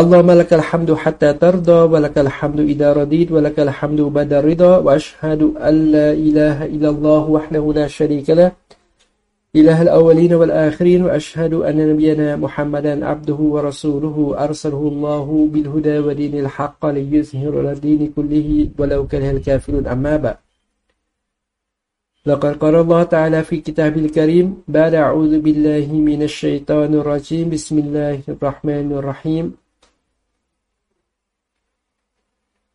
اللهم لك الحمد حتى ترضى ولك الحمد إذا رضيت ولك الحمد بعد الرضا وأشهد أن لا إله إلا الله وحده لا شريك له إله الأولين والآخرين وأشهد أن نبينا محمدا عبده ورسوله أرسله الله بالهدى ودين الحق ليظهر على الدين كله ولو كره الكافرون. أما بعد لقد قال الله تعالى في كتابه الكريم بعد أعوذ بالله من الشيطان الرجيم. بسم الله الرحمن الرحيم.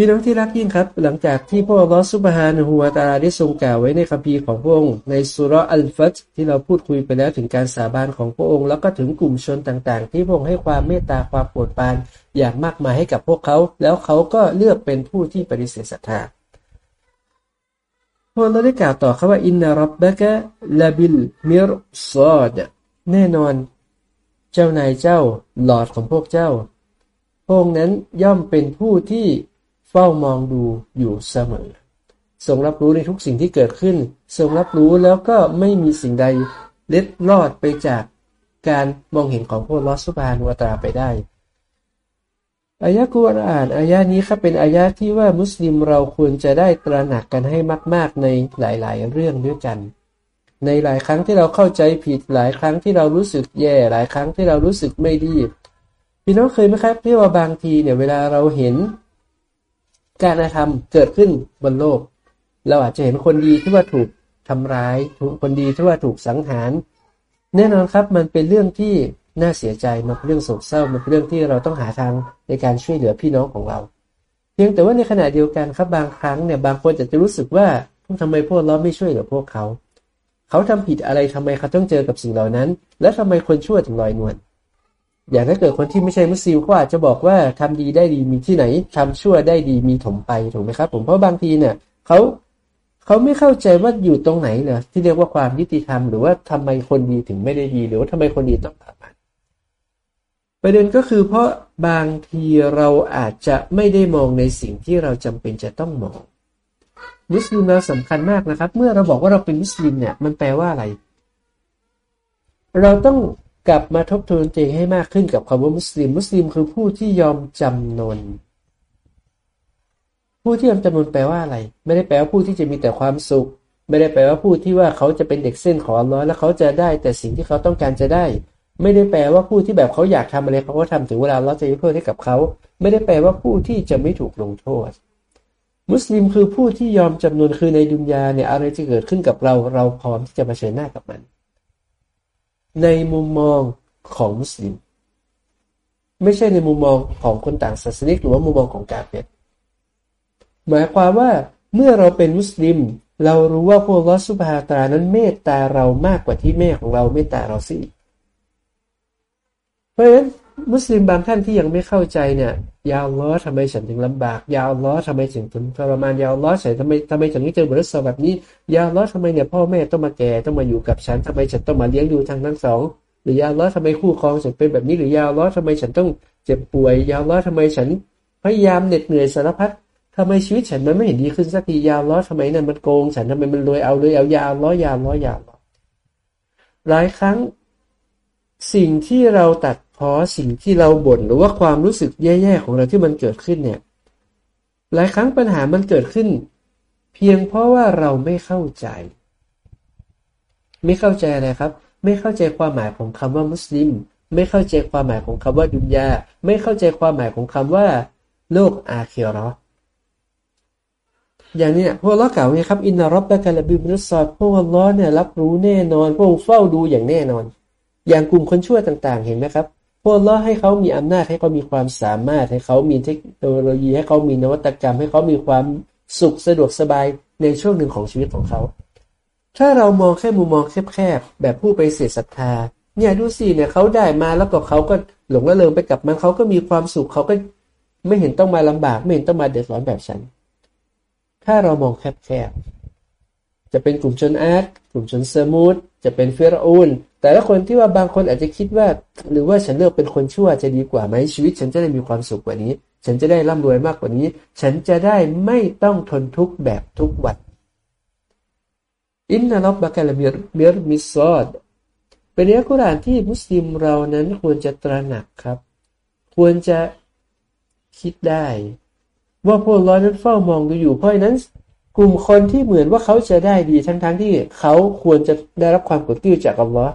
พี่น้องที่รักยิ่งครับ หลังจากที่พระลอสุบฮานะฮูวาตาได้ทรงกล่าวไว้ในคัมภีร์ของพระองค์ในสุรอัลฟัตที่เราพูดคุยไปแล้วถึงการสาบานของพระองค์ แล้วก็ถึงกลุ่มชนต่างๆ ที่พระองค์ให้ความเมตตาความโปรดปรานอย่างมากมายให้กับพวกเขา แล้วเขาก็เลือกเป็นผู้ที่ปฏิเสธศรัทธาพระเราได้กล่าวต่อครับว่าอินนารับบะกะลาบิลมิรซอดแน่นอน เจ้านายเจ้าหลอดของพวกเจ้าพระองค์นั้นย่อมเป็นผู้ที่ เฝ้ามองดูอยู่เสมอ ทรงรับรู้ในทุกสิ่งที่เกิดขึ้น ทรงรับรู้แล้วก็ไม่มีสิ่งใดเล็ดลอดไปจากการมองเห็นของพระลอสุบานวตาไปได้อายะกุรอานอายะนี้ครับเป็นอายะที่ว่ามุสลิมเราควรจะได้ตระหนักกันให้มาก ๆ ในหลาย ๆ เรื่องด้วยกัน ในหลายครั้งที่เราเข้าใจผิดหลายครั้งที่เรารู้สึกแย่ หลายครั้งที่เรารู้สึกไม่ดีพี่น้องเคยไหมครับที่ว่าบางทีเนี่ยเวลาเราเห็น การกระทำเกิดขึ้นบนโลก เราอาจจะเห็นคนดีที่ว่าถูกทำร้ายถูกคนดีที่ว่าถูกสังหาร แน่นอนครับมันเป็นเรื่องที่น่าเสียใจมันเป็นเรื่องโศกเศร้ามันเป็นเรื่องที่เราต้องหาทางในการช่วยเหลือพี่น้องของเรา เพียงแต่ว่าในขณะเดียวกันครับบางครั้งเนี่ยบางคนจะจจะรู้สึกว่าทำไมพวกเราไม่ช่วยเหลือพวกเขา เขาทำผิดอะไรทำไมเขาต้องเจอกับสิ่งเหล่านั้น และทำไมคนชั่วถึงลอยนวล อย่างถ้าเกิดคนที่ไม่ใช่มุสลิมก็อาจจะบอกว่าทำดีได้ดีมีที่ไหนทำชั่วได้ดีมีถมไปถูกไหมครับผมเพราะบางทีเนี่ยเขาเขาไม่เข้าใจว่าอยู่ตรงไหนเนะที่เรียกว่าความยุติธรรมหรือว่าทำไมคนดีถึงไม่ได้ดีหรือว่าทำไมคนดีต้องผ่านประเด็นก็คือเพราะบางทีเราอาจจะไม่ได้มองในสิ่งที่เราจำเป็นจะต้องมอง มุสลิมเราสำคัญมากนะครับ เมื่อเราบอกว่าเราเป็นมุสลิมเนี่ยมันแปลว่าอะไร เราต้อง กลับมาทบทวนตัวเองให้มากขึ้นกับคำว่ามุสลิม มุสลิมคือผู้ที่ยอมจำนน ผู้ที่ยอมจำนนแปลว่าอะไร ไม่ได้แปลว่าผู้ที่จะมีแต่ความสุข ไม่ได้แปลว่าผู้ที่ว่าเขาจะเป็นเด็กเส้นของอัลลอฮ์แล้วเขาจะได้แต่สิ่งที่เขาต้องการจะได้ ไม่ได้แปลว่าผู้ที่แบบเขาอยากทำอะไรเขาก็ทำถึงเวลาเราจะยกโทษให้กับเขา ไม่ได้แปลว่าผู้ที่จะไม่ถูกลงโทษ มุสลิมคือผู้ที่ยอมจำนวนคือในดุนยาเนี่ยอะไรจะเกิดขึ้นกับเราเราพร้อมที่จะมาเชิญหน้ากับมัน ในมุมมองของมุสลิม ไม่ใช่ในมุมมองของคนต่างศาสนิกหรือว่ามุมมองของกาเฟตหมายความว่าเมื่อเราเป็นมุสลิม เรารู้ว่าพวกลอสุบฮาตานั้นเมตตาเรามากกว่าที่แม่ของเราเมตตาเราสิเพราะฉะนั้น มุสลิมบางท่านที่ยังไม่เข้าใจเนี่ย ยาวล้อทำไมฉันถึงลำบาก ยาวล้อทำไมฉันถึงทรมานยาวล้อฉันทำไมทำไมฉันถึงเจอบททดสบแบบนี้ ยาวล้อทำไมเนี่ยพ่อแม่ต้องมาแก่ต้องมาอยู่กับฉันทำไมฉันต้องมาเลี้ยงดูทางทั้งสองหรือยาวล้อทำไมคู่ครองฉันเป็นแบบนี้หรือยาวล้อทำไมฉันต้องเจ็บป่วย ยาวล้อทำไมฉันพยายามเหน็ดเหนื่อยสารพัดทำไมชีวิตฉันมันไม่เห็นดีขึ้นสักทียาวล้อทำไมนั่นมันโกง ฉันทำไมมันรวยเอาเลยเอายาวล้อยาวล้อยาวล้อหลายครั้ง สิ่งที่เราตัด พราะสิ่งที่เราบ่นหรือว่าความรู้สึกแย่ๆของเราที่มันเกิดขึ้นเนี่ย หลายครั้งปัญหามันเกิดขึ้น เพียงเพราะว่าเราไม่เข้าใจ ไม่เข้าใจอะไรครับ ไม่เข้าใจความหมายของคำว่ามุสลิม ไม่เข้าใจความหมายของคำว่าดุนยาไม่เข้าใจความหมายของคำว่า โลกอาเคียรออย่างนี้พวกเรากล่าวไงครับอินนารบบะกะลบิมุสซอดพวกเราเนี่ยรับรู้แน่นอน พวกเฝ้าดูอย่างแน่นอน อย่างกลุ่มคนชั่วต่าง ๆ เห็นไหมครับ พวกเราให้เขามีอำนาจให้เขามีความสามารถ ให้เขามีเทคโนโลยี ให้เขามีนวัตกรรม ให้เขามีความสุขสะดวกสบายในช่วงหนึ่งของชีวิตของเขา ถ้าเรามองแค่มุมมองแคบๆแบบผู้ปฏิเสธศรัทธา เนี่ยดูสิเนี่ยเขาได้มาแล้วก็เขาก็หลงระเริงไปกับมันเขาก็มีความสุขเขาก็ไม่เห็นต้องมาลำบากไม่เห็นต้องมาเดือดร้อนแบบฉัน ถ้าเรามองแคบๆจะเป็นกลุ่มชนอาร์ตกลุ่มชนเซอร์มูด จะเป็นฟิรอูนแต่ละคนที่ว่าบางคนอาจจะคิดว่า หรือว่าฉันเลือกเป็นคนชั่วจะดีกว่าไหมชีวิต ฉันจะได้มีความสุขกว่านี้ ฉันจะได้ร่ำรวยมากกว่านี้ ฉันจะได้ไม่ต้องทนทุกข์แบบทุกวันอินนัลบักลมิรมิรมิซอดเป็นเนื้องกุรานที่มุสลิมเรานั้นควรจะตระหนักครับ ควรจะคิดได้ ว่าพวกเรานั้นเฝ้ามองดูอยู่เพราะนั้น กลุ่มคนที่เหมือนว่าเขาจะได้ดีทั้งๆทที่เขาควรจะได้รับความกดติ้วจากอัลลอฮ์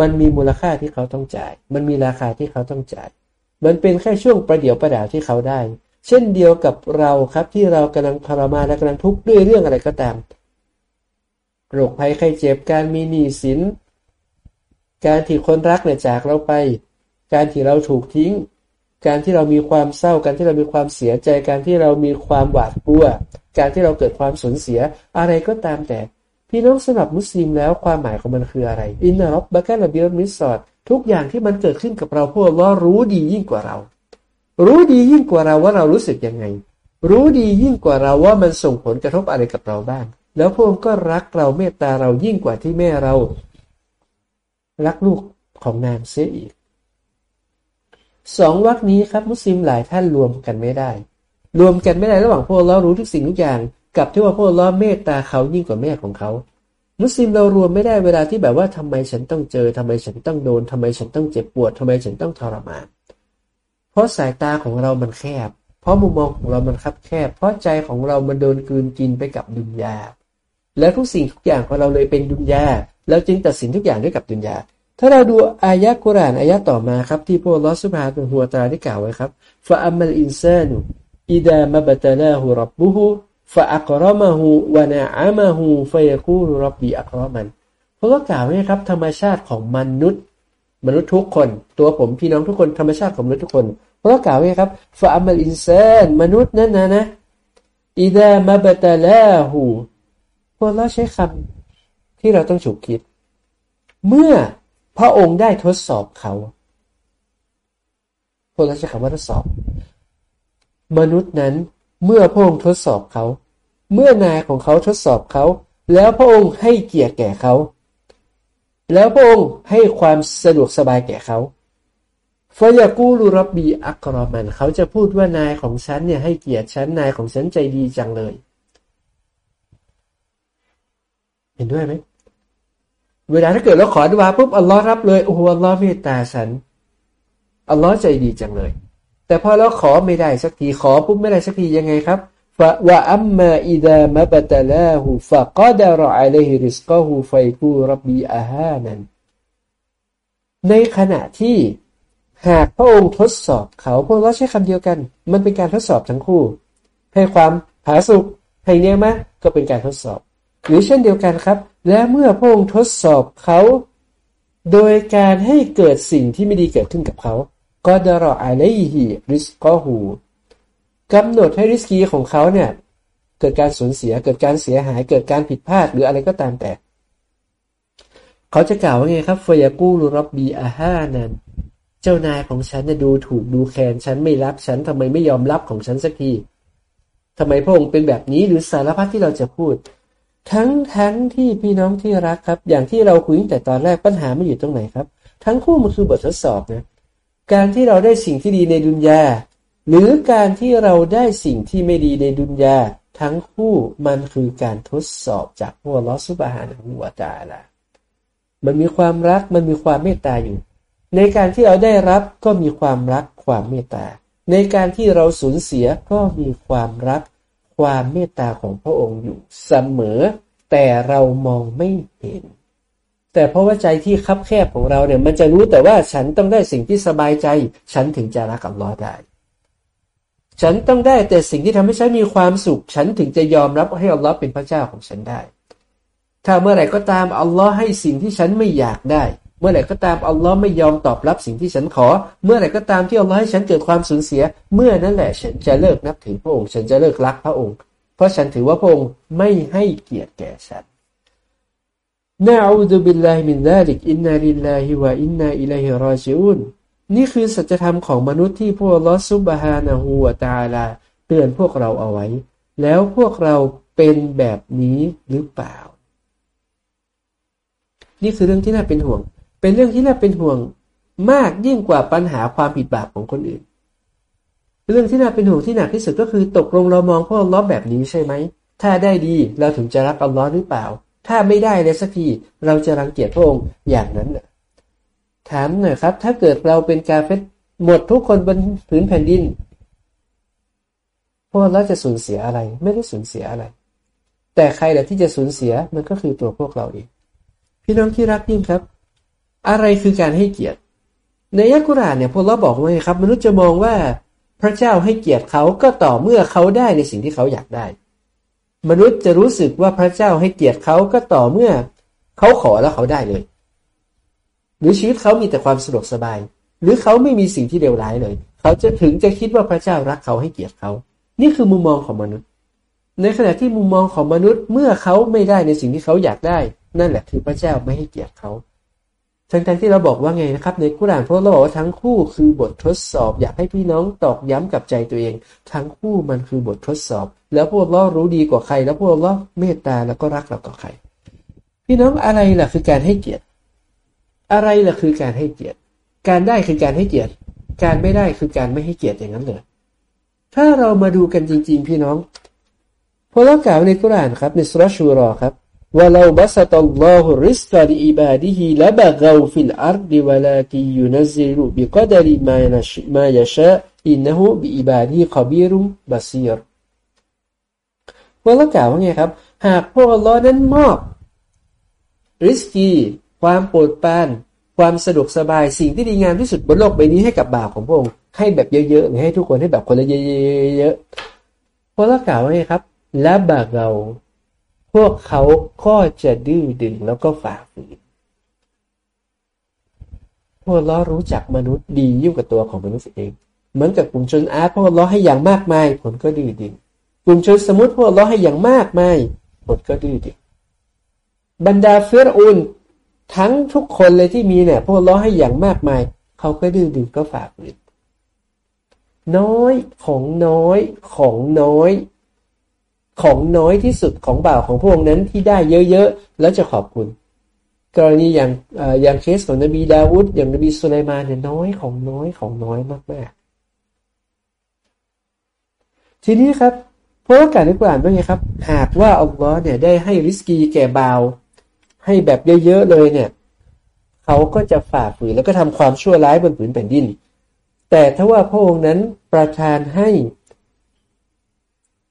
มันมีมูลค่าที่เขาต้องจ่าย มันมีราคาที่เขาต้องจ่าย มันเป็นแค่ช่วงประเดี๋ยวประดาวที่เขาได้ เช่นเดียวกับเราครับที่เรากำลังทรมานและกำลังทุกข์ด้วยเรื่องอะไรก็ตามโรคภัยไข้เจ็บการมีหนี้สิน การที่คนรักเนี่ยจากเราไป การที่เราถูกทิ้ง การที่เรามีความเศร้า การที่เรามีความเสียใจ การที่เรามีความหวาดกลัว การที่เราเกิดความสูญเสียอะไรก็ตามแต่ พี่น้องสำหรับมุสลิมแล้วความหมายของมันคืออะไร อินนารบบะกะลบิรมิสอดทุกอย่างที่มันเกิดขึ้นกับเราพวกเรารู้ดียิ่งกว่าเรา รู้ดียิ่งกว่าเราว่าเรารู้สึกยังไง รู้ดียิ่งกว่าเราว่ามันส่งผลกระทบอะไรกับเราบ้าง แล้วพระองค์ก็รักเราเมตตาเรายิ่งกว่าที่แม่เรา รักลูกของนางเสียอีก สองวรรคนี้ครับมุสลิมหลายท่านรวมกันไม่ได้ รวมกันไม่ได้ระหว่างพวกเรารู้ทุกสิ่งทุกอย่าง กับที่ว่าพวกเราเมตตาเขายิ่งกว่าแม่ของเขา มุสลิมเรารวมไม่ได้เวลาที่แบบว่าทำไมฉันต้องเจอทำไมฉันต้องโดนทำไมฉันต้องเจ็บปวดทำไมฉันต้องทรมาน เพราะสายตาของเรามันแคบ เพราะมุมมองของเรามันคับแคบ เพราะใจของเรามันโดนกืนกินไปกับดุนยาแล้วทุกสิ่งทุกอย่างของเราเลยเป็นดุนยาเราจึงตัดสินทุกอย่างด้วยกับดุนยา ถ้าเราดูอายะกุรานอายะต่อมาครับ ที่พระลอสุภาเป็นหัวตาได้กล่าวไว้ครับฟะอัมมัลอินซานุอิดามะบตลาหูรับบุหูฟะอักรมะหูวะนาอามะหูฟยคูรุรับบีอักรมันเพราะก็กล่าวไว้ครับ ธรรมชาติของมนุษย์ มนุษย์ทุกคน ตัวผมพี่น้องทุกคนธรรมชาติของมนุษย์ทุกคนเพราะก็กล่าวไว้ครับฟะอัมมัลอินซานมนุษย์นั่นนะนะอิดามะบตลาหูพวกเราใช้คำที่เราต้องฉุกคิด เมื่อ พระองค์ได้ทดสอบเขาพวกเราใช้คำว่าทดสอบ มนุษย์นั้นเมื่อพระองค์ทดสอบเขา เมื่อนายของเขาทดสอบเขา แล้วพระองค์ให้เกียรติแก่เขา แล้วพระองค์ให้ความสะดวกสบายแก่เขาฟยากูรุรับบีอักรอมันเขาจะพูดว่านายของฉันเนี่ยให้เกียรติฉันนายของฉันใจดีจังเลย เห็นด้วยไหม เวลาถ้าเกิดเราขอดุอาปุ๊บอัลลอฮ์รับเลยโอ้โหอัลลอฮ์เมตตาฉันอัลลอฮ์ใจดีจังเลย แต่พอเราขอไม่ได้สักทีขอปุ๊บไม่ได้สักทียังไงครับฟะวะอัมมาอิดามะบตลาหูฟะกอดารออะลัยฮิริสกอหูไฟกูรับบีอาฮานันในขณะที่หากพระองค์ทดสอบเขาพวกเราใช้คำเดียวกัน มันเป็นการทดสอบทั้งคู่ ให้ความผาสุกให้เนี้ยมะก็เป็นการทดสอบ หรือเช่นเดียวกันครับ และเมื่อพระองค์ทดสอบเขา โดยการให้เกิดสิ่งที่ไม่ดีเกิดขึ้นกับเขาก็ดรออาเลฮีริสกอหูกำหนดให้ริสกีของเขาเนี่ย เกิดการสูญเสียเกิดการเสียหาย เกิดการผิดพลาดหรืออะไรก็ตามแต่ เขาจะกล่าวว่าไงครับฟยากูรุรับบีอาฮานั้น เจ้านายของฉันจะดูถูกดูแคลนฉันไม่รับฉันทำไมไม่ยอมรับของฉันสักทีทำไมพระองค์เป็นแบบนี้หรือสารพัดที่เราจะพูด ทั้งทั้งที่พี่น้องที่รักครับ อย่างที่เราคุยแต่ตอนแรกปัญหาไม่อยู่ตรงไหนครับ ทั้งคู่มันคือบททดสอบนะการที่เราได้สิ่งที่ดีในดุนยาหรือการที่เราได้สิ่งที่ไม่ดีในดุนยาทั้งคู่มันคือการทดสอบจากพวกลอสุบฮานหัวตาละมันมีความรักมันมีความเมตตาอยู่ ในการที่เราได้รับก็มีความรักความเมตตาในการที่เราสูญเสียก็มีความรัก ความเมตตาของพระองค์อยู่เสมอ แต่เรามองไม่เห็น แต่เพราะว่าใจที่คับแคบของเราเนี่ย มันจะรู้แต่ว่าฉันต้องได้สิ่งที่สบายใจ ฉันถึงจะรักอัลลอฮ์ได้ ฉันต้องได้แต่สิ่งที่ทำให้ฉันมีความสุข ฉันถึงจะยอมรับให้อัลลอฮ์เป็นพระเจ้าของฉันได้ ถ้าเมื่อไหร่ก็ตามอัลลอฮ์ให้สิ่งที่ฉันไม่อยากได้ เมื่อไหร่ก็ตามอัลลอฮ์ไม่ยอมตอบรับสิ่งที่ฉันขอ เมื่อไหร่ก็ตามที่อัลลอฮ์ให้ฉันเกิดความสูญเสีย เมื่อนั้นแหละฉันจะเลิกนับถือพระองค์ ฉันจะเลิกรักพระองค์ เพราะฉันถือว่าพระองค์ไม่ให้เกียรติแก่ฉันنعوذ بالله من ذلك إنا لله وإنا إليه راجعون นี่คือสัจธรรมของมนุษย์ที่พวกอัลลอฮ์ سبحانه وتعالى เตือนพวกเราเอาไว้ แล้วพวกเราเป็นแบบนี้หรือเปล่า นี่คือเรื่องที่น่าเป็นห่วง เป็นเรื่องที่น่าเป็นห่วงมากยิ่งกว่าปัญหาความผิดบาปของคนอื่น เรื่องที่น่าเป็นห่วงที่หนักที่สุดก็คือตกลงเรามองพวกอัลลอฮ์แบบนี้ใช่ไหม ถ้าได้ดีเราถึงจะรักอัลลอฮ์หรือเปล่า ถ้าไม่ได้เลยสักทีเราจะรังเกียจพระองค์อย่างนั้นเหรอถามหน่อยครับ ถ้าเกิดเราเป็นกาเฟตหมดทุกคนบนผืนแผ่นดินพวกเราจะสูญเสียอะไร ไม่ได้สูญเสียอะไร แต่ใครแหละที่จะสูญเสียมันก็คือตัวพวกเราเอง พี่น้องที่รักยิ่งครับ อะไรคือการให้เกียรติ ในยักุรานเนี่ยพวกเราบอกว่าไงครับ มนุษย์จะมองว่าพระเจ้าให้เกียรติเขาก็ต่อเมื่อเขาได้ในสิ่งที่เขาอยากได้ มนุษย์จะรู้สึกว่าพระเจ้าให้เกียรติเขาก็ต่อเมื่อ เขาขอแล้วเขาได้เลย หรือชีวิตเขามีแต่ความสะดวกสบาย หรือเขาไม่มีสิ่งที่เลวร้ายเลย เขาจะถึงจะคิดว่าพระเจ้ารักเขาให้เกียรติเขา นี่คือมุมมองของมนุษย์ ในขณะที่มุมมองของมนุษย์เมื่อเขาไม่ได้ในสิ่งที่เขาอยากได้ นั่นแหละคือพระเจ้าไม่ให้เกียรติเขา ทั้งๆที่เราบอกว่าไงนะครับ ในกุรานพวกเราบอกว่าทั้งคู่คือบททดสอบ อยากให้พี่น้องตอกย้ำกับใจตัวเอง ทั้งคู่มันคือบททดสอบ แล้วพวกเรารู้ดีกว่าใคร แล้วพวกเราเมตตาแล้วก็รักเราต่อใคร พี่น้องอะไรล่ะคือการให้เกียรติ อะไรล่ะคือการให้เกียรติ การได้คือการให้เกียรติ การไม่ได้คือการไม่ให้เกียรติอย่างนั้นเลยถ้าเรามาดูกันจริง ๆ พี่น้องพอเรากล่าวในกุรานครับในสุรชูรอครับ ولو بسط الله الرزق لعباده لبغوا في الأرض ولكن ينزل بقدر ما ما يشاء إنه بعباده خبير بصير ว่าเรากล่าวว่าไงครับ หากพวกอัลลอฮ์นั้นมอบริสกีความโปรดปรานความสะดวกสบายสิ่งที่ดีงามที่สุดบนโลกใบนี้ให้กับบ่าวของพระองค์ให้แบบเยอะๆหรือให้ทุกคนให้แบบคนละเยอะๆพวกเรากล่าวว่าไงครับและบาเรา พวกเขาก็จะดื้อดึงแล้วก็ฝ่าฝืนพวกล้อรู้จักมนุษย์ดียิ่งกว่าตัวของมนุษย์เอง เหมือนกับกลุ่มชนอาร์ตพวกล้อให้อย่างมากมายผลก็ดื้อดึงกลุ่มชนสมุติพวกล้อให้อย่างมากมายผลก็ดื้อดึงบรรดาเฟืรอุนทั้งทุกคนเลยที่มีเนี่ยพวกล้อให้อย่างมากมาย เขาก็ดื้อดึงก็ฝ่าฝืนน้อยของน้อยของน้อย ของน้อยที่สุดของบ่าวของพวกนั้นที่ได้เยอะๆ แล้วจะขอบคุณ กรณีอย่างอย่างเคสของนบีดาวุฒอย่างนบีสุไลมานเนี่ยน้อยของน้อยของน้อยมากๆ ทีนี้ครับเพราะการที่กุรานว่าไงครับ หากว่าอัลลอฮ์เนี่ยได้ให้ริสกีแก่บ่าว ให้แบบเยอะๆเลยเนี่ย เขาก็จะฝ่าฝืนแล้วก็ทำความชั่วร้ายบนผืนแผ่นดิน แต่ถ้าว่าพระองค์นั้นประทานให้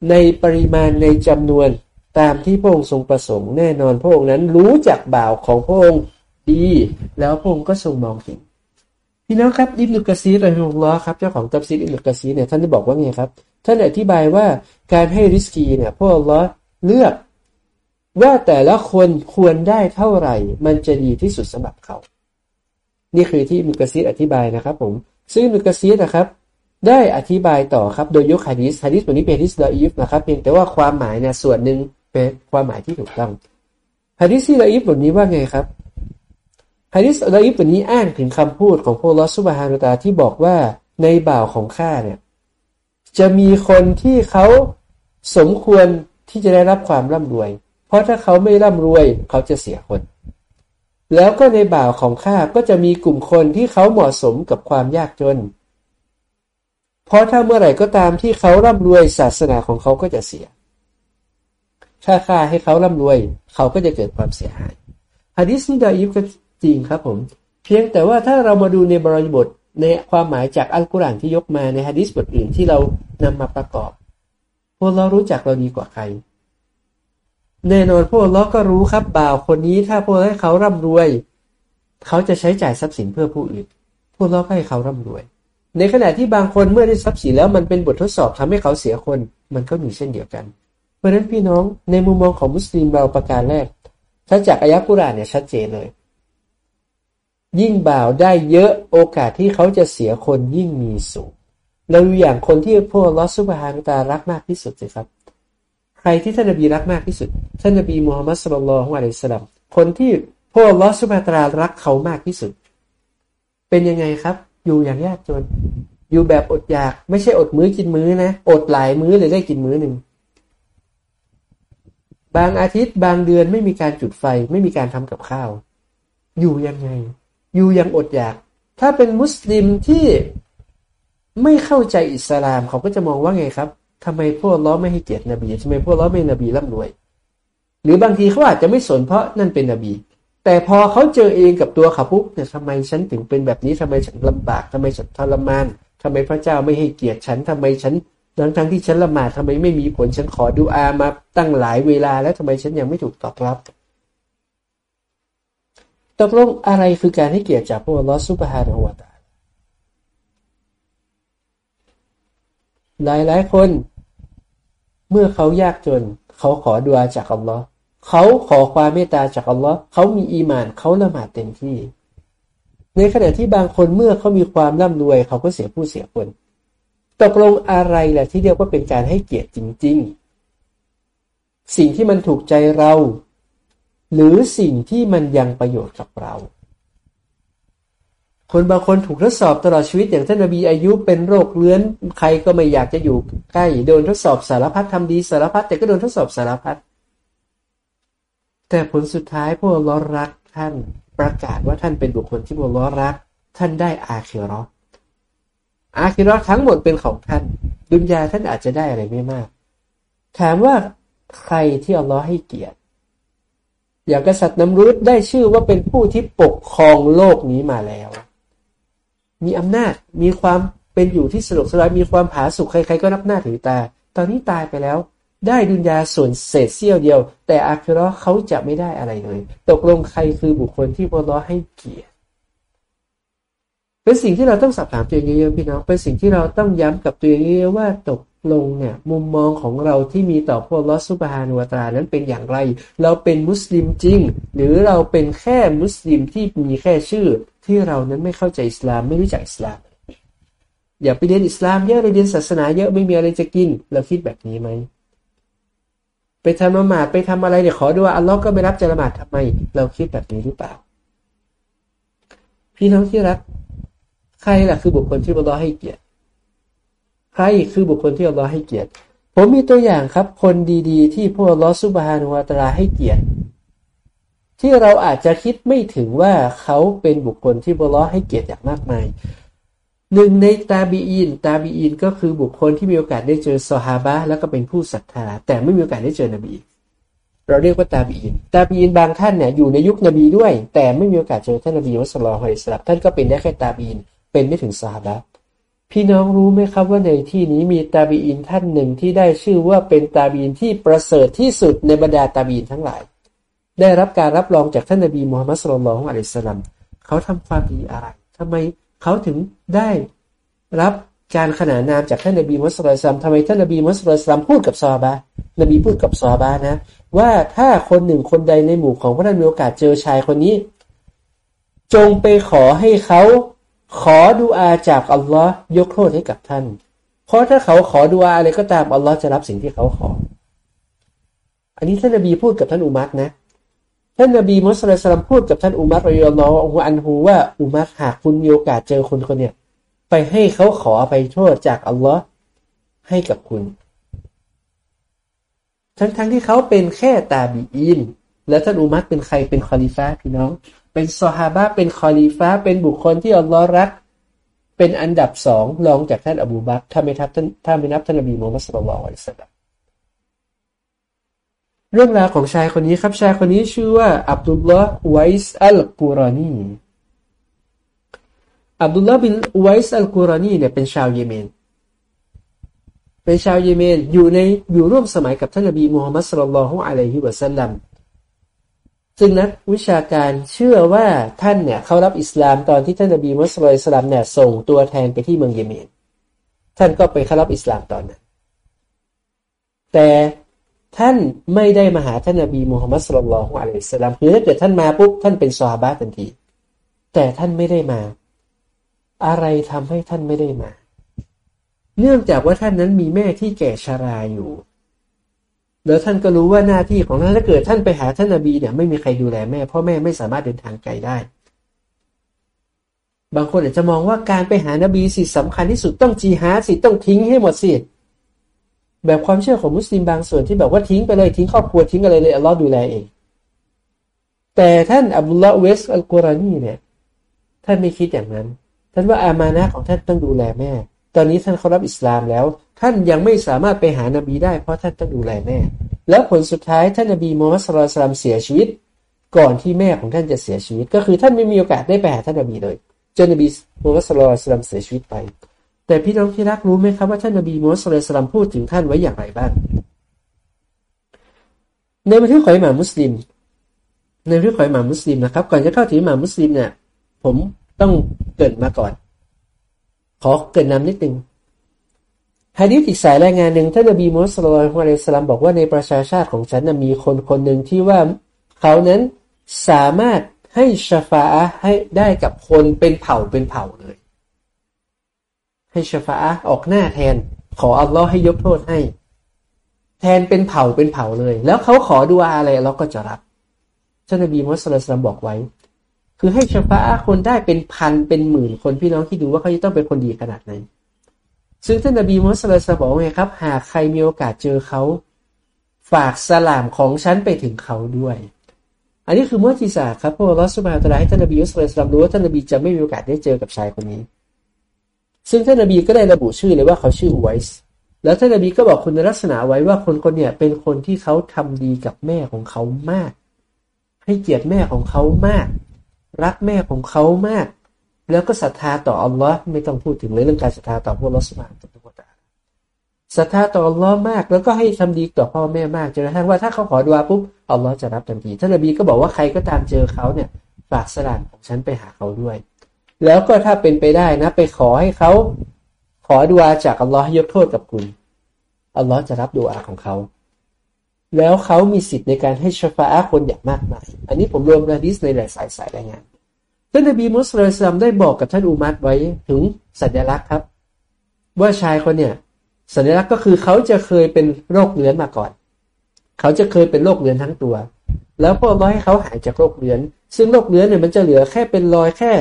ในปริมาณในจำนวนตามที่พระองค์ทรงประสงค์แน่นอนพระองค์นั้นรู้จักบ่าวของพระองค์ดี แล้วพระองค์ก็ทรงมองเห็นพี่น้องครับอิบนุกะซีรอฮิมุลลอครับเจ้าของตับซีอิบนุกะซีเนี่ยท่านได้บอกว่าไงครับ ท่านอธิบายว่าการให้ริสกีเนี่ยพระองค์เลือกว่าแต่ละคนควรได้เท่าไหร่ มันจะดีที่สุดสำหรับเขา นี่คือที่มุกะซีอธิบายนะครับ ผมซึ่งมุกะซีนะครับ ได้อธิบายต่อครับโดยยกฮะดิษฮะดิษบทนี้เป็นฮะดิษดออีฟนะครับเพียงแต่ว่าความหมายเนี่ยส่วนหนึ่งเป็นความหมายที่ถูกต้องฮะดิษที่ดออีฟบทนี้ว่าไงครับฮะดิษดออีฟบทนี้อ้างถึงคำพูดของพระลอสุบฮานุตาที่บอกว่าในบ่าวของข้าเนี่ยจะมีคนที่เขาสมควรที่จะได้รับความร่ำรวย เพราะถ้าเขาไม่ร่ำรวยเขาจะเสียคน แล้วก็ในบ่าวของข้าก็จะมีกลุ่มคนที่เขาเหมาะสมกับความยากจน เพราะถ้าเมื่อไหร่ก็ตามที่เขาร่ำรวยศาสนาของเขาก็จะเสีย ถ้าค่าให้เขาร่ำรวย เขาก็จะเกิดความเสียหายฮะดิษนี้ดาอิฟก็จริงครับผม เพียงแต่ว่าถ้าเรามาดูในบริบทในความหมายจากอัลกุรอานที่ยกมาในฮะดิษบทอื่นที่เรานำมาประกอบ พวกเรารู้จักเราดีกว่าใคร แน่นอนพวกเราก็รู้ครับบ่าวคนนี้ถ้าพวกให้เขาร่ำรวย เขาจะใช้จ่ายทรัพย์สินเพื่อผู้อื่น พวกเราให้เขาร่ำรวย ในขณะที่บางคนเมื่อได้ทรัพย์สินแล้วมันเป็นบททดสอบทำให้เขาเสียคน มันก็มีเช่นเดียวกัน เพราะฉะนั้นพี่น้องในมุมมองของมุสลิมเราประการแรกถ้าจากอายะกุรานเนี่ยชัดเจนเลย ยิ่งบ่าวได้เยอะโอกาสที่เขาจะเสียคนยิ่งมีสูงเราอย่างคนที่พวกลอสุบฮานตารักมากที่สุดสิครับ ใครที่ท่านนบีรักมากที่สุด ท่านนบีมูฮัมมัดสุลลัลฮวาเลสลัมคนที่พวกลอสุบฮาตารักเขามากที่สุด เป็นยังไงครับ อยู่อย่างยากจน อยู่แบบอดอยาก ไม่ใช่อดมื้อกินมื้อนะ อดหลายมื้อเลยได้กินมื้อหนึ่ง บางอาทิตย์บางเดือนไม่มีการจุดไฟ ไม่มีการทำกับข้าว อยู่ยังไง อยู่ยังอดอยาก ถ้าเป็นมุสลิมที่ไม่เข้าใจอิสลามเขาก็จะมองว่าไงครับทำไมพวกล้อไม่ให้เกียรตินบีทำไมพวกล้อไม่นบีร่ำรวย หรือบางทีเขาอาจจะไม่สนเพราะนั่นเป็นนบี แต่พอเขาเจอเองกับตัวเขาปุ๊บเนี่ยทำไมฉันถึงเป็นแบบนี้ทำไมฉันลำบากทำไมฉันทรมานทำไมพระเจ้าไม่ให้เกียรติฉันทำไมฉันทั้งทั้งที่ฉันละหมาดทำไมไม่มีผลฉันขอดูอามาตั้งหลายเวลาแล้วทำไมฉันยังไม่ถูกตอบรับตกลงอะไรคือการให้เกียรติจากพระลอสุบฮานะฮวตาหลายหลายคน เมื่อเขายากจน เขาขอดุอาจากอัลลอฮ์ เขาขอความเมตตาจากอัลลอฮ์เขามีอีมานเขาละหมาดเต็มที่ ในขณะที่บางคนเมื่อเขามีความร่ำรวย เขาก็เสียผู้เสียคน ตกลงอะไรแหละที่เรียกว่าเป็นการให้เกียรติจริง ๆ สิ่งที่มันถูกใจเรา หรือสิ่งที่มันยังประโยชน์กับเรา คนบางคนถูกทดสอบตลอดชีวิตอย่างท่านนบีอายุเป็นโรคเลื้อนใครก็ไม่อยากจะอยู่ใกล้โดนทดสอบสารพัดทำดีสารพัดแต่ก็โดนทดสอบสารพัด แต่ผลสุดท้ายพวกล้อรักท่านประกาศว่าท่านเป็นบุคคลที่พวกล้อรัก ท่านได้อาคิรออาคิรอทั้งหมดเป็นของท่าน ดุนยาท่านอาจจะได้อะไรไม่มาก ถามว่าใครที่อัลลอฮ์ให้เกียรติ อย่างกษัตริย์น้ำรุดได้ชื่อว่าเป็นผู้ที่ปกครองโลกนี้มาแล้ว มีอำนาจมีความเป็นอยู่ที่สะดวกสบายมีความผาสุกใครๆก็นับหน้าถือตา ตอนนี้ตายไปแล้ว ได้ดุนยาส่วนเศษเสี้ยวเดียว แต่อาคิรอเขาจะไม่ได้อะไรเลย ตกลงใครคือบุคคลที่อัลลอฮ์ให้เกียรติเป็นสิ่งที่เราต้องสอบถามตัวเองเยอะๆพี่น้องเป็นสิ่งที่เราต้องย้ำกับตัวเองเยอะๆว่าตกลงเนี่ยมุมมองของเราที่มีต่อพวกลอสุบฮานุวตานั้นเป็นอย่างไร เราเป็นมุสลิมจริง หรือเราเป็นแค่มุสลิมที่มีแค่ชื่อ ที่เรานั้นไม่เข้าใจอิสลามไม่รู้จักอิสลาม อย่าไปเรียนอิสลามเยอะไปเรียนศาสนาเยอะไม่มีอะไรจะกิน เราคิดแบบนี้ไหม ไปทำละหมาดไปทำอะไรเนี่ยขอดูว่าอัลลอฮ์ก็ไม่รับจะละหมาดทำไม เราคิดแบบนี้หรือเปล่า พี่น้องที่รัก ใครล่ะคือบุคคลที่อัลลอฮ์ให้เกียรติ ใครคือบุคคลที่อัลลอฮ์ให้เกียรติ ผมมีตัวอย่างครับ คนดีๆ ที่พวกอัลลอฮ์ซุบฮานุวาตาให้เกียรติ ที่เราอาจจะคิดไม่ถึงว่าเขาเป็นบุคคลที่อัลลอฮ์ให้เกียรติอย่างมากมาย หนึ่งในตาบีอิน ตาบีอินก็คือบุคคลที่มีโอกาสได้เจอซอฮาบะแล้วก็เป็นผู้ศรัทธา แต่ไม่มีโอกาสได้เจอนบี เราเรียกว่าตาบีอิน ตาบีอินบางท่านเนี่ยอยู่ในยุคนบีด้วย แต่ไม่มีโอกาสเจอท่านนบี صلى الله عليه وسلم ท่านก็เป็นได้แค่ตาบีอิน เป็นไม่ถึงซอฮาบะพี่น้องรู้ไหมครับว่าในที่นี้มีตาบีอินท่านหนึ่งที่ได้ชื่อว่าเป็นตาบีอินที่ประเสริฐที่สุดในบรรดาตาบีอินทั้งหลาย ได้รับการรับรองจากท่านนบีมูฮัมมัด صلى الله عليه وسلم เขาทำความดีอะไรทำไม เขาถึงได้รับการขนานนามจากท่านนบีมุสลิมทำไมท่านนบีมุสลิมพูดกับซอฮาบะนบีพูดกับซาบะนะ ว่าถ้าคนหนึ่งคนใดในหมู่ของพระท่านมีโอกาสเจอชายคนนี้ จงไปขอให้เขาขอดูอาจากอัลลอฮ์ยกโทษให้กับท่าน เพราะถ้าเขาขอดูอาอะไรก็ตามอัลลอฮ์จะรับสิ่งที่เขาขอ อันนี้ท่านนบีพูดกับท่านอุมัตนะ ท่านนบีมุสลิมพูดกับท่านอุมัตรอยลอฮอันฮูว่าอุมัตหากคุณมีโอกาสเจอคนคนเนี้ยไปให้เขาขอไปโทษจากอัลลอฮ์ให้กับคุณ ทั้งทั้งที่เขาเป็นแค่ตาบีอินแล้วท่านอุมัรเป็นใครเป็นคอลีฟะฮ์พี่น้อง เป็นซอฮาบะเป็นคอลีฟะฮ์เป็นบุคคลที่อัลลอฮ์รัก เป็นอันดับสองรองจากท่านอบูบักรถ้าไม่ทับท่านถ้าไม่นับท่านอบีมูฮัมมัดสุลลัลอะลัยฮิสสลาม เรื่องราวของชายคนนี้ครับ ชายคนนี้ชื่อว่า อับดุลลอฮ์อุไวส์อัลก็อรนีอับดุลลอฮ์บินอุไวส์อัลก็อรนีเนี่ยเป็นชาวเยเมน เป็นชาวเยเมนอยู่ในอยู่ร่วมสมัยกับท่านอบีมูฮัมมัดสุลลัลฮุอะลัยฮิวะสัลลัมซึ่งนักวิชาการเชื่อว่าท่านเนี่ยเขารับอิสลามตอนที่ท่านนบีมุสลิมเนี่ยส่งตัวแทนไปที่เมืองเยเมน ท่านก็ไปเข้ารับอิสลามตอนนั้น แต่ ท่านไม่ได้มาหาท่านนบีมูฮัมมัด صلى الله عليه وسلم คือถ้าเกิดท่านมาปุ๊บท่านเป็นซอฮาบะทันที แต่ท่านไม่ได้มา อะไรทำให้ท่านไม่ได้มา เนื่องจากว่าท่านนั้นมีแม่ที่แก่ชาราอยู่ แล้วท่านก็รู้ว่าหน้าที่ของท่านถ้าเกิดท่านไปหาท่านนบีเนี่ยไม่มีใครดูแลแม่พราะแม่ไม่สามารถเดินทางไกลได้ บางคนอาจจะมองว่าการไปหานบีสิสำคัญที่สุดต้องจีฮาสิต้องทิ้งให้หมดสิ แบบความเชื่อของมุสลิมบางส่วนที่แบบว่าทิ้งไปเลยทิ้งครอบครัวทิ้งอะไรเลยอัลลอฮ์ดูแลเอง แต่ท่านอับดุลละเวสอัลกุรานีเนี่ย ท่านไม่คิดอย่างนั้น ท่านว่าอามานะของท่านต้องดูแลแม่ ตอนนี้ท่านเขารับอิสลามแล้ว ท่านยังไม่สามารถไปหานบีได้เพราะท่านต้องดูแลแม่ แล้วผลสุดท้ายท่านนบีมูฮัมมัดสุลตัมเสียชีวิต ก่อนที่แม่ของท่านจะเสียชีวิต ก็คือท่านไม่มีโอกาสได้ไปหาท่านนบีเลยจนนบีมูฮัมมัดสุลตัมเสียชีวิตไป แต่พี่น้องที่รักรู้ไหมครับว่าท่านนบีมูฮัมมัดสุลตัมพูดถึงท่านไว้อย่างไรบ้าง ในบันทึกของอิหม่ามุสลิม ในบันทึกของอิหม่ามุสลิมนะครับ ก่อนจะเข้าถึงอิหม่ามุสลิมเนี่ย ผมต้องเกิดมาก่อน ขอเกิดนำนิดนึงฮะดีษอีกสายรายงานหนึ่งท่านนบีมูฮัมมัดสุลลัลอะลัยสลามบอกว่าในประชาชาติของฉันมีคนคนหนึ่งที่ว่าเขานั้นสามารถให้ชฟาให้ได้กับคนเป็นเผ่าเป็นเผ่าเลย ให้ชฟาออกหน้าแทน ขออัลลอฮ์ให้ยกโทษให้ แทนเป็นเผ่าเป็นเผ่าเลย แล้วเขาขอดูอาอะไรเราก็จะรับท่านนบีมุฮัมมัดสุลลัลบอกไว้ คือให้ชฟาคนได้เป็นพันเป็นหมื่นคนพี่น้องที่ดูว่าเขาจะต้องเป็นคนดีขนาดไหนซึ่งท่านนบีมุฮัมมัดสุลลัลบอกไงครับ หากใครมีโอกาสเจอเขา ฝากสลามของฉันไปถึงเขาด้วย อันนี้คือมุจิศาครับเพราะลอสมาตราให้ท่านนบีมุสลิมรู้ว่าท่านนบีจะไม่มีโอกาสได้เจอกับชายคนนี้ ซึ่งท่านนบีก็ได้ระบุชื่อเลยว่าเขาชื่อไวส์แล้วท่านนบีก็บอกคุณลักษณะไว้ว่าคนคนเนี้ยเป็นคนที่เขาทำดีกับแม่ของเขามาก ให้เกียรติแม่ของเขามาก รักแม่ของเขามาก แล้วก็ศรัทธาต่ออัลลอฮ์ไม่ต้องพูดถึงเลยเรื่องการศรัทธาต่อพระลอสมาตุตุตาศรัทธาต่ออัลลอฮ์มากแล้วก็ให้ทำดีต่อพ่อแม่มากจนกระทั่งว่าถ้าเขาขอดุอาปุ๊บอัลลอฮ์จะรับทันทีท่านนบีก็บอกว่าใครก็ตามเจอเขาเนี่ยฝากสลานของฉันไปหาเขาด้วย แล้วก็ถ้าเป็นไปได้นะ ไปขอให้เขา ขอดุอาจากอัลลอฮ์ยกโทษกับคุณอัลลอฮ์จะรับดุอาของเขา แล้วเขามีสิทธิ์ในการให้ชฟาอาคนอย่างมากมาย อันนี้ผมรวมระดิสในหลายสายสายรายงานท่านนบีมุสลิมได้บอกกับท่านอุมัดไว้ถึงสัญลักษณ์ครับ ว่าชายคนเนี่ยสัญลักษณ์ก็คือเขาจะเคยเป็นโรคเลื้อนมาก่อน เขาจะเคยเป็นโรคเลื้อนทั้งตัว แล้วพอร้อยให้เขาหายจากโรคเลื้อน ซึ่งโรคเลื้อนเนี่ยมันจะเหลือแค่เป็นรอยแค่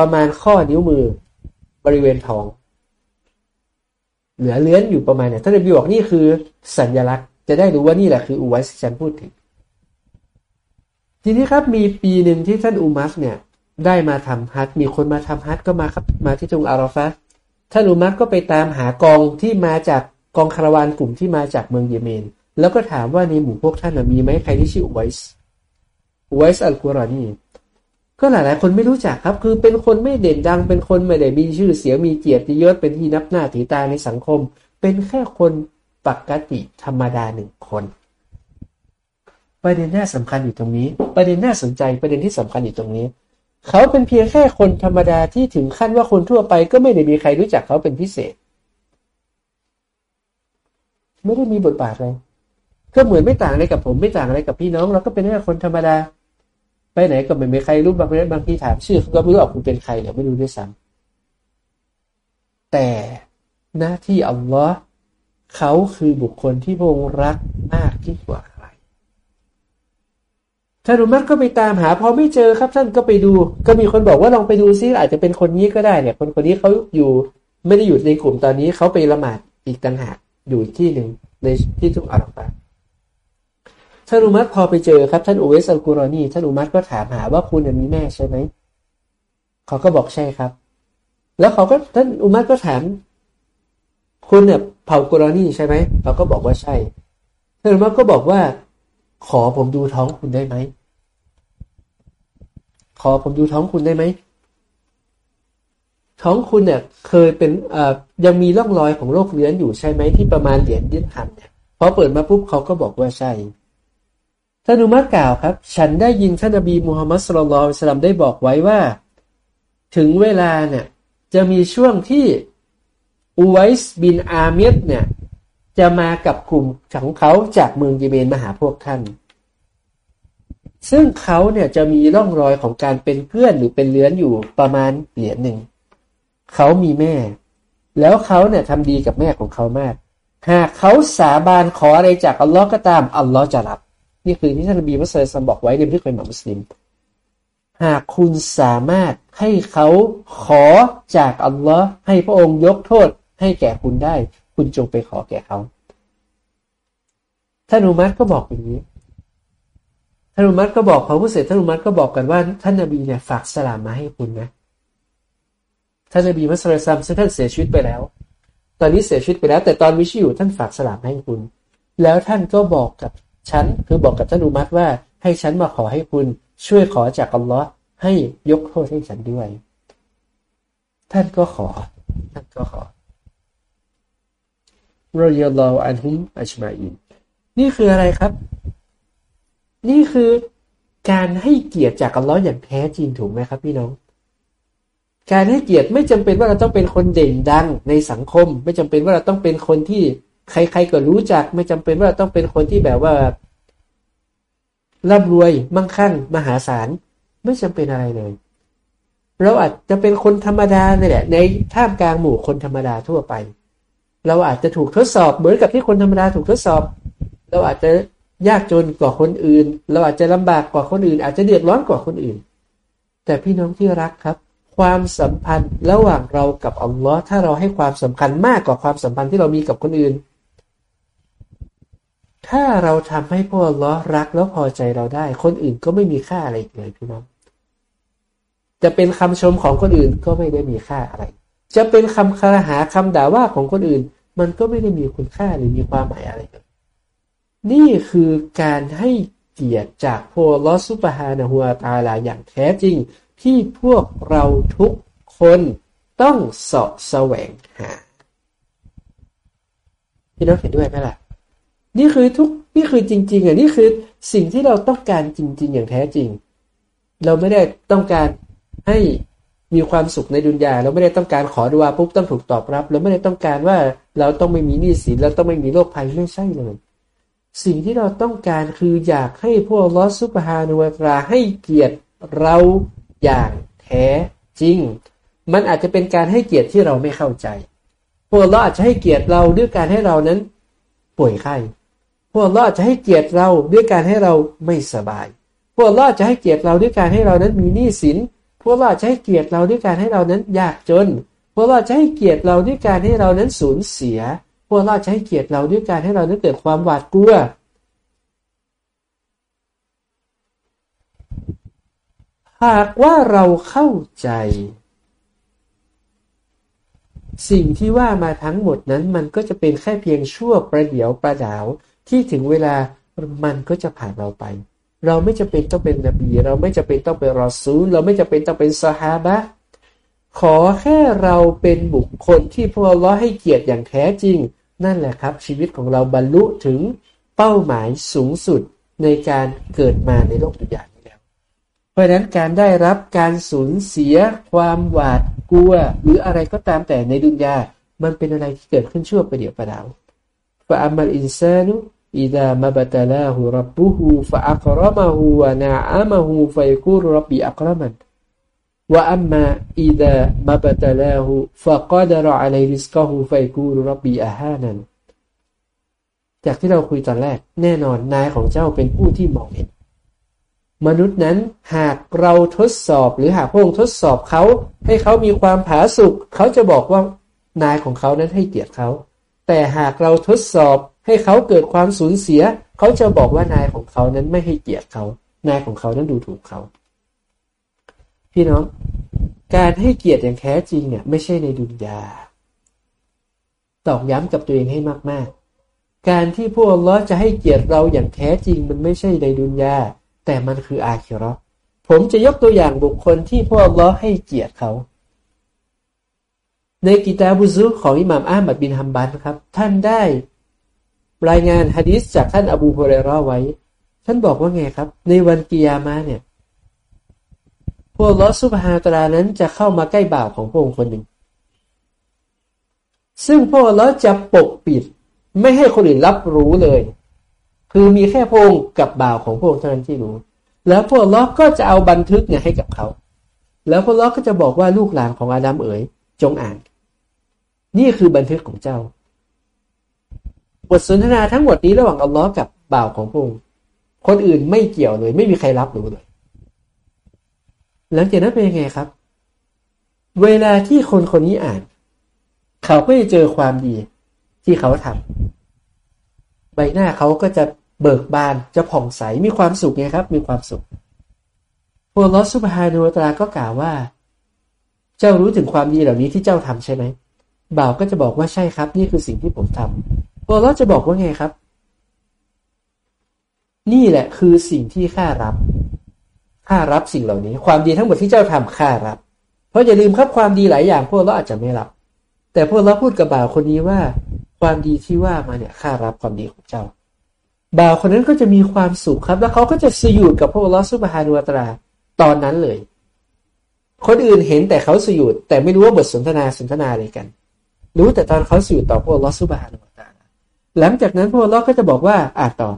ประมาณข้อนิ้วมือบริเวณท้อง เหลือเลื้อนอยู่ประมาณเนี่ยท่านนบีบอกนี่คือสัญลักษณ์ จะได้รู้ว่านี่แหละคืออุวัสฉันพูดถึง ทีนี้ครับมีปีหนึ่งที่ท่านอุมัสเนี่ย ได้มาทำฮัทมีคนมาทำฮัทก็มาครับมาที่ตรงอารอฟะท่านอุมัรก็ไปตามหากองที่มาจากกองคาราวานกลุ่มที่มาจากเมืองเยเมน แล้วก็ถามว่าในหมู่พวกท่านมีไหมใครที่ชื่อไวส์ไวส์อัลกุรานี ก็หลาย ๆ คนไม่รู้จักครับ คือเป็นคนไม่เด่นดัง เป็นคนไม่ได้มีชื่อเสียงมีเกียรติยศเป็นที่นับหน้าถือตาในสังคม เป็นแค่คนปกติธรรมดาหนึ่งคน ประเด็นน่าสำคัญอยู่ตรงนี้ ประเด็นน่าสนใจประเด็นที่สำคัญอยู่ตรงนี้ เขาเป็นเพียงแค่คนธรรมดาที่ถึงขั้นว่าคนทั่วไป ก็ไม่ได้มีใครรู้จักเขาเป็นพิเศษ ไม่ได้มีบทบาทอะไรก็เหมือนไม่ต่างอะไรกับผมไม่ต่างอะไรกับพี่น้อง เราก็เป็นแค่คนธรรมดา ไปไหนก็ไม่มีใครรู้บางทีบางทีถามชื่อเขาก็ไม่รู้ว่าคุณเป็นใครเนี่ยไม่รู้ด้วยซ้ำแต่หน้าที่อัลลอฮ์เขาคือบุคคลที่พระองค์รักมากที่กว่าท่านอุมัรก็ไปตามหาพอไม่เจอครับท่านก็ไปดู ก็มีคนบอกว่าลองไปดูซิอาจจะเป็นคนนี้ก็ได้เนี่ย คนคนนี้เขาอยู่ไม่ได้อยู่ในกลุ่มตอนนี้เขาไปละหมาดอีกต่างหากอยู่ที่หนึ่งในที่ทุกอาราฟา ท่านอุมัรพอไปเจอครับท่านอุเวสัลกุรอนีท่านอุมัรก็ถามหาว่าคุณมีแม่ใช่ไหมเขาก็บอกใช่ครับ แล้วเขาก็ท่านอุมัรก็ถาม คุณเนี่ยเผ่ากุรอนีใช่ไหมเขาก็บอกว่าใช่ท่านอุมัรก็บอกว่า ขอผมดูท้องคุณได้ไหมขอผมดูท้องคุณได้ไหมท้องคุณเนี่ยเคยเป็นยังมีร่องรอยของโรคเลื้อนอยู่ใช่ไหมที่ประมาณเหรียญยื่นหันเนี่ยพอเปิดมาปุ๊บเขาก็บอกว่าใช่ ท่านอุมัรกล่าวครับ ฉันได้ยินท่านอบีมูฮัมมัดสุลลัลสลัมได้บอกไว้ว่า ถึงเวลาเนี่ยจะมีช่วงที่อูไวส์บินอาเมียดเนี่ยจะมากับกลุ่มของเขาจากเมืองเยเมนมาหาพวกท่าน ซึ่งเขาเนี่ยจะมีร่องรอยของการเป็นเพื่อนหรือเป็นเลื้อนอยู่ประมาณเหรียญหนึ่ง เขามีแม่ แล้วเขาเนี่ยทำดีกับแม่ของเขามาก หากเขาสาบานขออะไรจากอัลลอฮ์ก็ตามอัลลอฮ์จะรับ นี่คือที่ท่านนบีมุสลิมบอกไว้ในที่เคยมามุสลิม หากคุณสามารถให้เขาขอจากอัลลอฮ์ให้พระองค์ยกโทษให้แก่คุณได้ คุณจงไปขอแก่เขาท่านอุมัตก็บอกอย่างนี้ท่านอุมัตก็บอกพอผู้เสร็จท่านอุมัตก็บอกกันว่าท่านนบีเนี่ยฝากสลามมาให้คุณนะท่านนบีมัสลิซัมซึ่งท่านเสียชีวิตไปแล้ว ตอนนี้เสียชีวิตไปแล้ว แต่ตอนวิชีอยู่ท่านฝากสลามให้คุณ แล้วท่านก็บอกกับ ฉันคือบอกกับท่านอุมัตว่า ให้ฉันมาขอให้คุณช่วยขอจากอัลลอฮ์ให้ยกโทษให้ฉันด้วย ท่านก็ขอ ท่านก็ขอรอยลออันฮุมอัชมาอินนี่คืออะไรครับ นี่คือการให้เกียรติจากอัลลอฮ์อย่างแท้จริงถูกไหมครับพี่น้อง การให้เกียรติไม่จำเป็นว่าเราต้องเป็นคนเด่นดังในสังคม ไม่จำเป็นว่าเราต้องเป็นคนที่ ใครๆก็รู้จักไม่จำเป็นว่าต้องเป็นคนที่แบบว่าร่ำรวยมั่งคั่งมหาศาลไม่จำเป็นอะไรเลย เราอาจจะเป็นคนธรรมดาเนี่ยแหละในท่ามกลางหมู่คนธรรมดาทั่วไป เราอาจจะถูกทดสอบเหมือนกับที่คนธรรมดาถูกทดสอบ เราอาจจะยากจนกว่าคนอื่น เราอาจจะลำบากกว่าคนอื่น อาจจะเดือดร้อนกว่าคนอื่น แต่พี่น้องที่รักครับ ความสัมพันธ์ระหว่างเรากับอัลลอฮ์ถ้าเราให้ความสำคัญมากกว่าความสัมพันธ์ที่เรามีกับคนอื่น ถ้าเราทำให้พวกอัลลอฮ์รักแล้วพอใจเราได้ คนอื่นก็ไม่มีค่าอะไรเลยพี่น้อง จะเป็นคำชมของคนอื่นก็ไม่ได้มีค่าอะไร จะเป็นคำคารหาคำด่าว่าของคนอื่น มันก็ไม่ได้มีคุณค่าหรือมีความหมายอะไรเลยนี่คือการให้เกียรติจากพลอสุปฮานะฮัวตาลาอย่างแท้จริง ที่พวกเราทุกคนต้องสาะแสวงหาพี่น้องเห็นด้วยไหมล่ะ นี่คือทุกนี่คือจริง ๆอะนี่คือสิ่งที่เราต้องการจริง ๆ อย่างแท้จริง เราไม่ได้ต้องการให้มีความสุขในดุนยาเราไม่ได้ต้องการขอดุอาปุ๊บต้องถูกตอบรับ เราไม่ได้ต้องการว่าเราต้องไม่มีหนี้สินเราต้องไม่มีโรคภัยไม่ใช่เลย สิ่งที่เราต้องการคืออยากให้พวกลอสุปฮานุวตราให้เกียรติเราอย่างแท้จริง มันอาจจะเป็นการให้เกียรติที่เราไม่เข้าใจ พวกเราอาจจะให้เกียรติเราด้วยการให้เรานั้น ป่วยไข้ พวกเราอาจะให้เกียรติเราด้วยการให้เราไม่สบาย พวกเราอาจะให้เกียรติเราด้วยการให้เรานั้นมีหนี้สิน พวกเราอาจะให้เกียรติเราด้วยการให้เรานั้นยากจน พวกเราจะให้เกียรติเราด้วยการให้เรานั้นสูญเสีย พวกเราจะให้เกียรติเราด้วยการให้เรานั้นเกิดความหวาดกลัว หากว่าเราเข้าใจ สิ่งที่ว่ามาทั้งหมดนั้นมันก็จะเป็นแค่เพียงชั่วประเดี๋ยวประดาว ที่ถึงเวลามันก็จะผ่านเราไป เราไม่จะเป็นต้องเป็นนบี เราไม่จะเป็นต้องเป็นรอซูล เราไม่จะเป็นต้องเป็นซาฮาบะขอแค่เราเป็นบุคคลที่พวกเราให้เกียรติอย่างแท้จริง นั่นแหละครับ ชีวิตของเราบรรลุถึงเป้าหมายสูงสุดในการเกิดมาในโลกดุจยานี้แล้ว เพราะฉะนั้นการได้รับการสูญเสีย ความหวาดกลัว หรืออะไรก็ตามแต่ในดุนยา มันเป็นอะไรที่เกิดขึ้นชั่วประเดี๋ยวประดาว ฟะอัมมัลอินซานุอิดามาบัตลาหูรับบุหูฟะอัครมะหูวะนาอามะหูฟะยกูรรับบีอัครมันว่าอัมมาอิดะมาบตลาหูฟะกอดรออะไรริสกหูไฟกูรรับบีอาฮานันจากที่เราคุยตอนแรก แน่นอนนายของเจ้าเป็นผู้ที่มองเห็น มนุษย์นั้นหากเราทดสอบหรือหากพระองค์ทดสอบเขา ให้เขามีความผาสุกเขาจะบอกว่านายของเขานั้นให้เกียรติเขา แต่หากเราทดสอบให้เขาเกิดความสูญเสีย เขาจะบอกว่านายของเขานั้นไม่ให้เกียรติเขา นายของเขานั้นดูถูกเขา พี่น้อง การให้เกียรติอย่างแท้จริงเนี่ย ไม่ใช่ในดุนยา ตอกย้ำกับตัวเองให้มาก ๆ การที่พวกล้อจะให้เกียรติเราอย่างแท้จริง มันไม่ใช่ในดุนยา แต่มันคืออาคิรอผมจะยกตัวอย่างบุคคลที่พวกล้อให้เกียรติเขา ในกิตาบุซุของอิหม่ามอามัดบินฮัมบันครับ ท่านได้รายงานฮะดิษจากท่านอบูฮุเรรอไว้ ท่านบอกว่าไงครับ ในวันกิยามาเนี่ย พวกลอสุภาตรานั้นจะเข้ามาใกล้บ่าวของพระองค์คนหนึ่ง ซึ่งพวกลอจะปกปิด ไม่ให้คนอื่นรับรู้เลย คือมีแค่พระองค์กับบ่าวของพระองค์เท่านั้นที่รู้ แล้วพวกลอก็จะเอาบันทึกเนี่ยให้กับเขา แล้วพวกลอก็จะบอกว่าลูกหลานของอาดัมเอ๋ยจงอ่าน นี่คือบันทึกของเจ้า บทสนทนาทั้งหมดนี้ระหว่างอัลลอฮ์กับบ่าวของพระองค์คนอื่นไม่เกี่ยวเลย ไม่มีใครรับรู้เลยหลังจากนั้นเป็นยังไงครับ เวลาที่คนคนนี้อ่าน เขาก็จะเจอความดีที่เขาทำใบหน้าเขาก็จะเบิกบานจะผ่องใสมีความสุขไงครับ มีความสุขพวกลอสุภานุตราก็กล่าวว่า เจ้ารู้ถึงความดีเหล่านี้ที่เจ้าทำใช่ไหม บ่าวก็จะบอกว่าใช่ครับ นี่คือสิ่งที่ผมทำพวกลอจะบอกว่าไงครับ นี่แหละคือสิ่งที่ข้ารับข้ารับสิ่งเหล่านี้ ความดีทั้งหมดที่เจ้าทำข้ารับ เพราะอย่าลืมครับความดีหลายอย่างพวกเราอาจจะไม่รับ แต่พวกเราพูดกับบ่าวคนนี้ว่า ความดีที่ว่ามาเนี่ยข้ารับความดีของเจ้า บ่าวคนนั้นก็จะมีความสุขครับ แล้วเขาก็จะสยุดกับพวกเราสุบฮานุอัตราตอนนั้นเลย คนอื่นเห็นแต่เขาสยุดแต่ไม่รู้ว่าบทสนทนาสนทนาอะไรกัน รู้แต่ตอนเขาสยุดต่อพวกเราสุบฮานุตาหลังจากนั้นพวกเราก็จะบอกว่าอ่านต่อ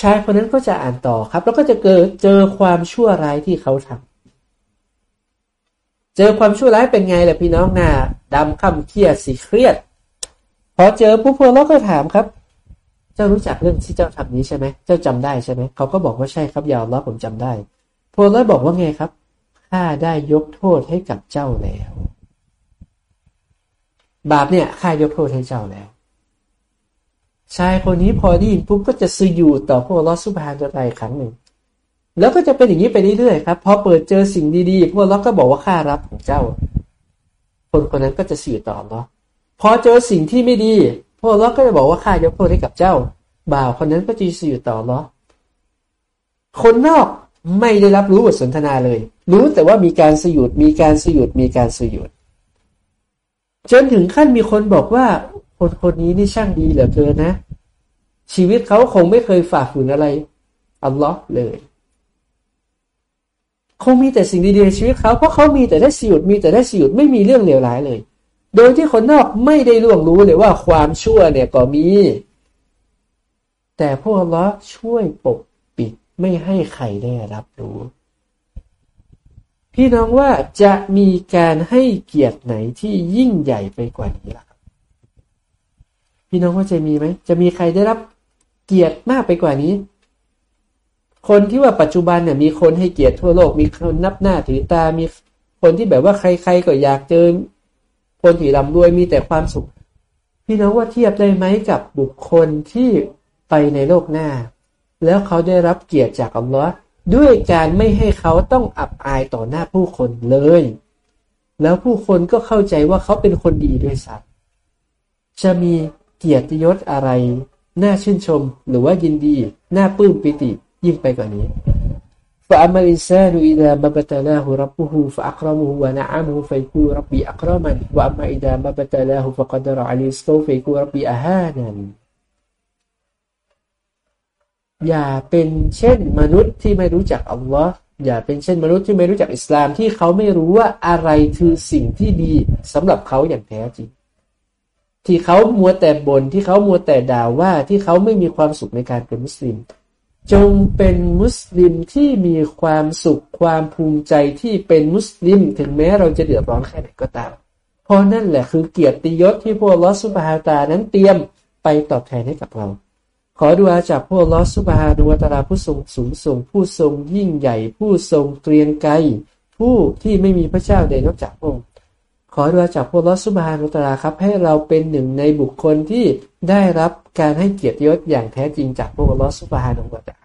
ชายคนนั้นก็จะอ่านต่อครับ แล้วก็จะเกิดเจอความชั่วร้ายที่เขาทำเจอความชั่วร้ายเป็นไงล่ะพี่น้องหน้าดำข้าเครียดสีเครียด พอเจอผู้พวกเราก็ถามครับเจ้ารู้จักเรื่องที่เจ้าทำนี้ใช่ไหม เจ้าจำได้ใช่ไหม เขาก็บอกว่าใช่ครับยาวล้วผมจำได้พวกเราบอกว่าไงครับ ข้าได้ยกโทษให้กับเจ้าแล้ว บาปเนี่ยข้ายกโทษให้เจ้าแล้ว ชายคนนี้พอได้ยินปุ๊บก็จะซื้ออยู่ต่อพวกลอสุภานตัวใดครั้งหนึ่ง แล้วก็จะเป็นอย่างนี้ไปเรื่อยๆครับพอเปิดเจอสิ่งดีๆ พวกเราก็บอกว่าข้ารับของเจ้า คนคนนั้นก็จะสื่อต่อเนาะพอเจอสิ่งที่ไม่ดี พวกเราก็จะบอกว่าข้ายกโทษให้กับเจ้า บ่าวคนนั้นก็จะสื่อต่อเนาะคนนอกไม่ได้รับรู้บทสนทนาเลย รู้แต่ว่ามีการสยุดมีการสยุดมีการสยุด จนถึงขั้นมีคนบอกว่า คนคนนี้นี่ช่างดีเหลือเกินนะ ชีวิตเขาคงไม่เคยฝ่าฝืนอะไร อัลลอฮ์เลย คงมีแต่สิ่งดีๆในชีวิตเขา เพราะเขามีแต่ได้สิยุดมีแต่ได้สิยุดไม่มีเรื่องเลวร้ายเลย โดยที่คนนอกไม่ได้ล่วงรู้เลยว่าความชั่วเนี่ยก็มี แต่พวกอัลลอฮ์ช่วยปกปิดไม่ให้ใครได้รับรู้ พี่น้องว่าจะมีการให้เกียรติไหนที่ยิ่งใหญ่ไปกว่านี้ล่ะพี่น้องว่าจะมีไหมจะมีใครได้รับเกียรติมากไปกว่านี้ คนที่ว่าปัจจุบันเนี่ยมีคนให้เกียรติทั่วโลก มีคนนับหน้าถือตา มีคนที่แบบว่าใครๆก็อยากเจอคนที่ร่ำรวยมีแต่ความสุข พี่น้องว่าเทียบได้ไหมกับบุคคลที่ไปในโลกหน้า แล้วเขาได้รับเกียรติจากอัลลอฮ์ ด้วยการไม่ให้เขาต้องอับอายต่อหน้าผู้คนเลย แล้วผู้คนก็เข้าใจว่าเขาเป็นคนดีด้วยซ้ำจะมีเกียรติยศอะไร น่าชื่นชมหรือว่ายินดี น่าปลื้มปิติยิ่งไปกว่านี้ฟะอัมลินซานุอิดามะบตลาหุรับบุฮูฟะ อย่าเป็นเช่นมนุษย์ที่ไม่รู้จักอัลลอฮ์อย่าเป็นเช่นมนุษย์ที่ไม่รู้จักอิสลามที่เขาไม่รู้ว่าอะไรคือสิ่งที่ดีสำหรับเขาอย่างแท้จริง ที่เขามัวแต่บน่นที่เขามัวแต่ด่าว่าที่เขาไม่มีความสุขในการเป็นมุสลิม จงเป็นมุสลิมที่มีความสุขความภูมิใจที่เป็นมุสลิม ถึงแม้เราจะเดือดร้อนแค่ไหนก็ตาม เพราะนั่นแหละคือเกียรติยศที่พวกลอสุบฮาตานั้นเตรียมไปตอบแทนให้กับเรา ขอดูอาจากพวกลอสุบฮาดูตาราผู้ทรงสูงส่งผู้ทรงยิ่งใหญ่ ผู้ทรงเกรียงไกรผู้ที่ไม่มีพระเจ้าใดนอกจากพระองค์ขอดูอาจากพวกลอสุบฮานุตราครับ ให้เราเป็นหนึ่งในบุคคลที่ได้รับการให้เกียรติยศอย่างแท้จริงจากพวกลอสุบฮานุตรา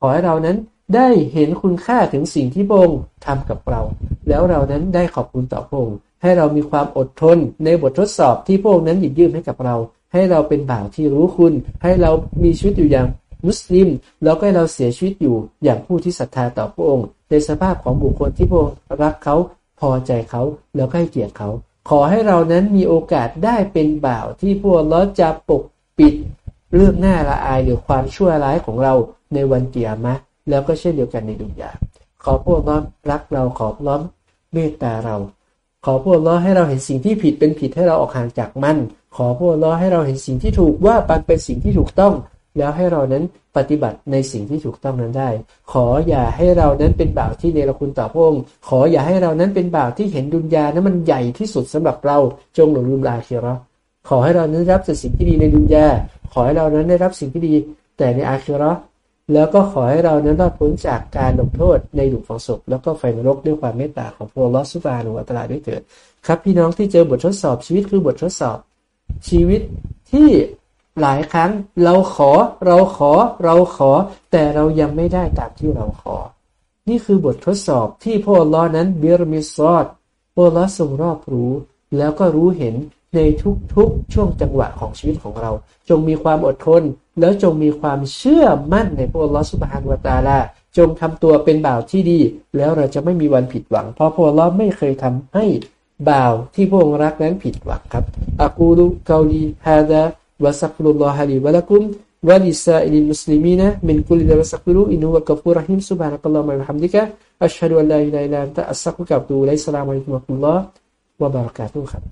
ขอให้เรานั้นได้เห็นคุณค่าถึงสิ่งที่พระองค์ทำกับเรา แล้วเรานั้นได้ขอบคุณต่อพระองค์ให้เรามีความอดทนในบททดสอบที่พระองค์นั้นหยิบยื่นให้กับเรา ให้เราเป็นบ่าวที่รู้คุณ ให้เรามีชีวิตอยู่อย่างมุสลิม แล้วก็ให้เราเสียชีวิตอยู่อย่างผู้ที่ศรัทธาต่อพระองค์ ในสภาพของบุคคลที่พระองค์รักเขาพอใจเขาแล้วก็ให้เกียรติเขา ขอให้เรานั้นมีโอกาสได้เป็นบ่าวที่พวกเราจะปกปิดเรื่องหน้าละอายหรือความชั่วร้ายของเราในวันเกียรมะแล้วก็เช่นเดียวกันในดุจยาขอพวกเรารักเราขอล้อมเมตตาเรา ขอพวกเราให้เราเห็นสิ่งที่ผิดเป็นผิดให้เราออกห่างจากมัน ขอพวกเราให้เราเห็นสิ่งที่ถูกว่ามันเป็นสิ่งที่ถูกต้อง แล้วให้เรานั้นปฏิบัติในสิ่งที่ถูกต้องนั้นได้ ขออย่าให้เรานั้นเป็นบ่าวที่เนรคุณต่อพระองค์ ขออย่าให้เรานั้นเป็นบ่าวที่เห็นดุนยานั้นมันใหญ่ที่สุดสำหรับเราจงหลงลืมลาเคียรขอให้เรานั้นรับสิ่งที่ดีในดุนยาขอให้เรานั้นได้รับสิ่งที่ดีแต่ในอาคีรอแล้วก็ขอให้เรานั้นรอดพ้นจากการลงโทษในหลุมฝังศพแล้วก็ไฟนรกด้วยความเมตตาของพระลอสุบานุอัตลาด้วยเถิดครับพี่น้องที่เจอบททดสอบชีวิตคือบททดสอบ ชีวิตที่หลายครั้งเราขอเราขอเราขอ แต่เรายังไม่ได้ตามที่เราขอ นี่คือบททดสอบที่พระลอนั้นเบรมิซอดพระลอทรงรอบรู้ แล้วก็รู้เห็นในทุกๆช่วงจังหวะของชีวิตของเรา จงมีความอดทน แล้วจงมีความเชื่อมั่นในพระลอสุบฮานวตาลาจงทำตัวเป็นบ่าวที่ดี แล้วเราจะไม่มีวันผิดหวัง เพราะพระลอไม่เคยทำให้ บ่าวที่พวกรักนั้นผิดหวังครับอากูลุกาลีฮาดะวะสักลุลลอฮะลีวะลักุมวะลิซาอิลมุสลิมีนะมินกุลิดะวะสักลุอินุวะกัฟูรหิมสุบฮานะกัลลอฮ์มะบิฮัมดิกะอัชฮะดุอัลลอฮ์อิลัยลามตะอัสซักุกับดูไลสลามุอะลัยกุมะตุลลอฮ์วะบารักาตุครับ